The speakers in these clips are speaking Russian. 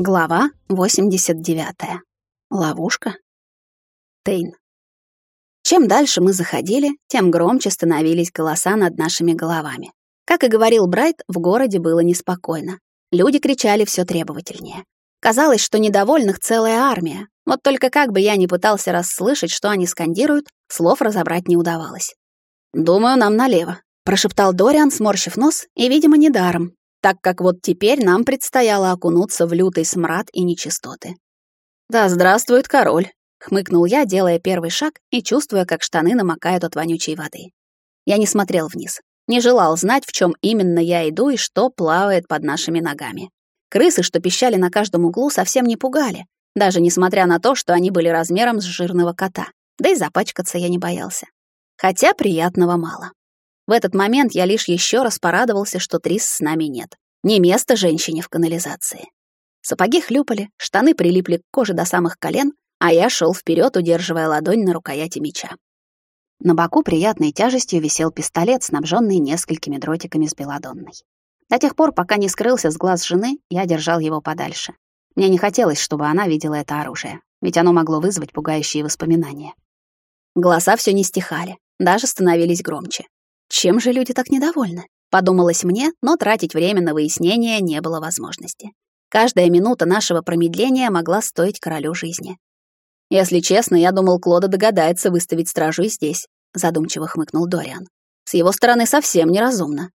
Глава 89. Ловушка. Тейн. Чем дальше мы заходили, тем громче становились голоса над нашими головами. Как и говорил Брайт, в городе было неспокойно. Люди кричали все требовательнее. Казалось, что недовольных целая армия. Вот только как бы я ни пытался расслышать, что они скандируют, слов разобрать не удавалось. «Думаю, нам налево», — прошептал Дориан, сморщив нос, и, видимо, недаром, так как вот теперь нам предстояло окунуться в лютый смрад и нечистоты. «Да здравствует король!» — хмыкнул я, делая первый шаг и чувствуя, как штаны намокают от вонючей воды. Я не смотрел вниз, не желал знать, в чем именно я иду и что плавает под нашими ногами. Крысы, что пищали на каждом углу, совсем не пугали, даже несмотря на то, что они были размером с жирного кота. Да и запачкаться я не боялся. Хотя приятного мало. В этот момент я лишь еще раз порадовался, что Трис с нами нет. Не место женщине в канализации. Сапоги хлюпали, штаны прилипли к коже до самых колен, а я шел вперед, удерживая ладонь на рукояти меча. На боку приятной тяжестью висел пистолет, снабженный несколькими дротиками с белодонной. До тех пор, пока не скрылся с глаз жены, я держал его подальше. Мне не хотелось, чтобы она видела это оружие, ведь оно могло вызвать пугающие воспоминания. Голоса все не стихали, даже становились громче. Чем же люди так недовольны? Подумалось мне, но тратить время на выяснение не было возможности. Каждая минута нашего промедления могла стоить королю жизни. Если честно, я думал, Клода догадается выставить стражу и здесь, задумчиво хмыкнул Дориан. С его стороны совсем неразумно.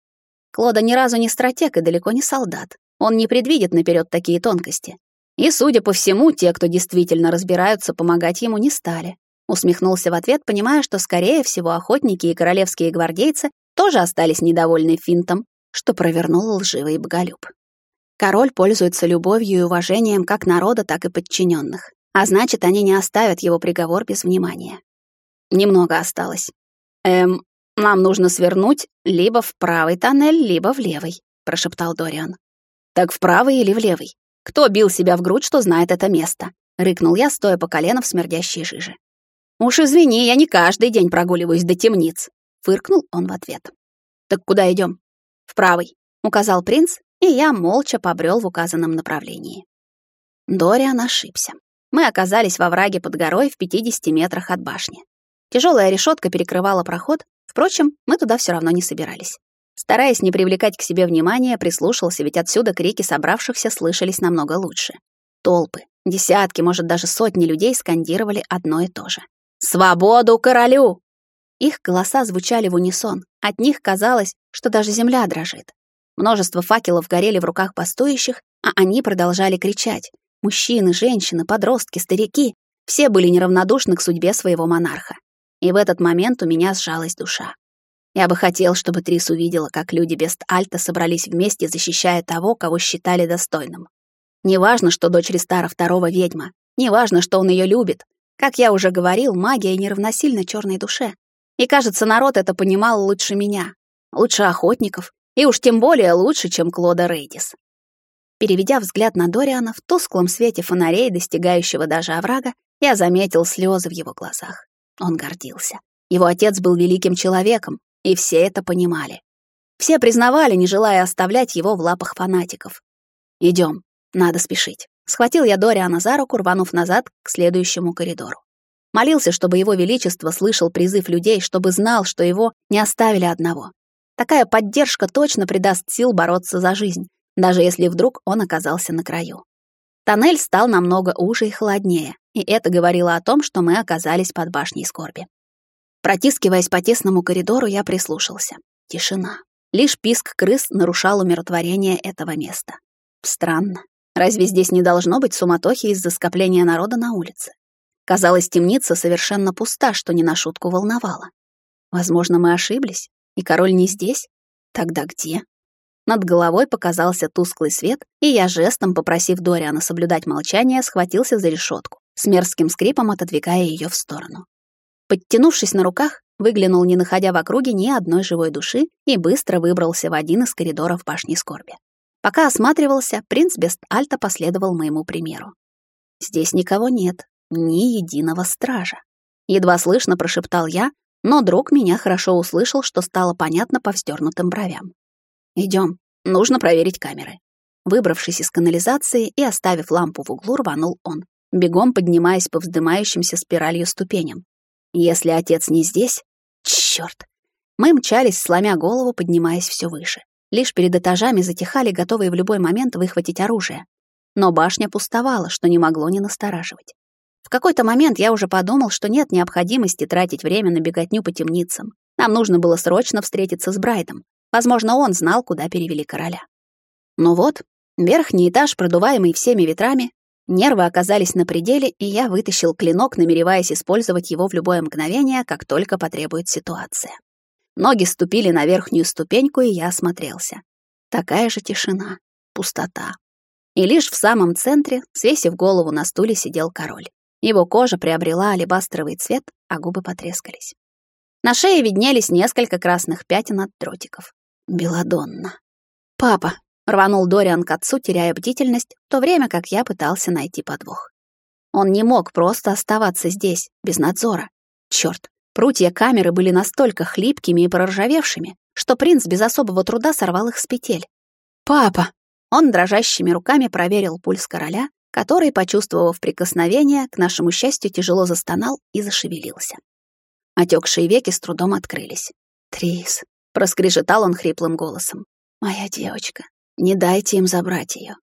Клода ни разу не стратег и далеко не солдат. Он не предвидит наперед такие тонкости. И, судя по всему, те, кто действительно разбираются, помогать ему не стали. Усмехнулся в ответ, понимая, что, скорее всего, охотники и королевские гвардейцы тоже остались недовольны финтом, что провернул лживый боголюб. Король пользуется любовью и уважением как народа, так и подчиненных, а значит, они не оставят его приговор без внимания. Немного осталось. Эм, нам нужно свернуть либо в правый тоннель, либо в левый, прошептал Дориан. Так в правый или в левый? Кто бил себя в грудь, что знает это место? рыкнул я, стоя по колено в смердящей жиже. «Уж извини, я не каждый день прогуливаюсь до темниц», — фыркнул он в ответ. «Так куда идем? «В правый», — указал принц, и я молча побрел в указанном направлении. Дориан ошибся. Мы оказались во враге под горой в 50 метрах от башни. Тяжелая решетка перекрывала проход, впрочем, мы туда все равно не собирались. Стараясь не привлекать к себе внимания, прислушался, ведь отсюда крики собравшихся слышались намного лучше. Толпы, десятки, может, даже сотни людей скандировали одно и то же. «Свободу королю!» Их голоса звучали в унисон. От них казалось, что даже земля дрожит. Множество факелов горели в руках бастующих, а они продолжали кричать. Мужчины, женщины, подростки, старики — все были неравнодушны к судьбе своего монарха. И в этот момент у меня сжалась душа. Я бы хотел, чтобы Трис увидела, как люди Бест-Альта собрались вместе, защищая того, кого считали достойным. Неважно, что дочь Ристара второго ведьма, неважно, что он ее любит, как я уже говорил, магия неравносильна черной душе. И, кажется, народ это понимал лучше меня, лучше охотников, и уж тем более лучше, чем Клода Рейдис. Переведя взгляд на Дориана в тусклом свете фонарей, достигающего даже оврага, я заметил слезы в его глазах. Он гордился. Его отец был великим человеком, и все это понимали. Все признавали, не желая оставлять его в лапах фанатиков. Идем, надо спешить. Схватил я Дориана за руку, рванув назад к следующему коридору. Молился, чтобы его величество слышал призыв людей, чтобы знал, что его не оставили одного. Такая поддержка точно придаст сил бороться за жизнь, даже если вдруг он оказался на краю. Тоннель стал намного уже и холоднее, и это говорило о том, что мы оказались под башней скорби. Протискиваясь по тесному коридору, я прислушался. Тишина. Лишь писк крыс нарушал умиротворение этого места. Странно. Разве здесь не должно быть суматохи из-за скопления народа на улице? Казалось, темница совершенно пуста, что не на шутку волновало. Возможно, мы ошиблись, и король не здесь? Тогда где? Над головой показался тусклый свет, и я жестом, попросив Дориана соблюдать молчание, схватился за решетку, с мерзким скрипом отодвигая ее в сторону. Подтянувшись на руках, выглянул, не находя в округе ни одной живой души, и быстро выбрался в один из коридоров башни скорби. Пока осматривался, принц Бест-Альта последовал моему примеру. Здесь никого нет, ни единого стража. Едва слышно прошептал я, но друг меня хорошо услышал, что стало понятно по вздернутым бровям. Идем, нужно проверить камеры. Выбравшись из канализации и оставив лампу в углу, рванул он, бегом поднимаясь по вздымающимся спиралью ступеням. Если отец не здесь... Чёрт! Мы мчались, сломя голову, поднимаясь все выше. Лишь перед этажами затихали, готовые в любой момент выхватить оружие. Но башня пустовала, что не могло не настораживать. В какой-то момент я уже подумал, что нет необходимости тратить время на беготню по темницам. Нам нужно было срочно встретиться с Брайдом. Возможно, он знал, куда перевели короля. Но вот, верхний этаж, продуваемый всеми ветрами, нервы оказались на пределе, и я вытащил клинок, намереваясь использовать его в любое мгновение, как только потребует ситуация. Ноги ступили на верхнюю ступеньку, и я осмотрелся. Такая же тишина, пустота. И лишь в самом центре, свесив голову на стуле, сидел король. Его кожа приобрела алебастровый цвет, а губы потрескались. На шее виднелись несколько красных пятен от дротиков. Беладонна. «Папа!» — рванул Дориан к отцу, теряя бдительность, в то время как я пытался найти подвох. Он не мог просто оставаться здесь, без надзора. Чёрт, прутья камеры были настолько хлипкими и проржавевшими, что принц без особого труда сорвал их с петель. «Папа!» Он дрожащими руками проверил пульс короля, который, почувствовав прикосновение, к нашему счастью, тяжело застонал и зашевелился. Отекшие веки с трудом открылись. «Трис», — проскрежетал он хриплым голосом, — «моя девочка, не дайте им забрать ее.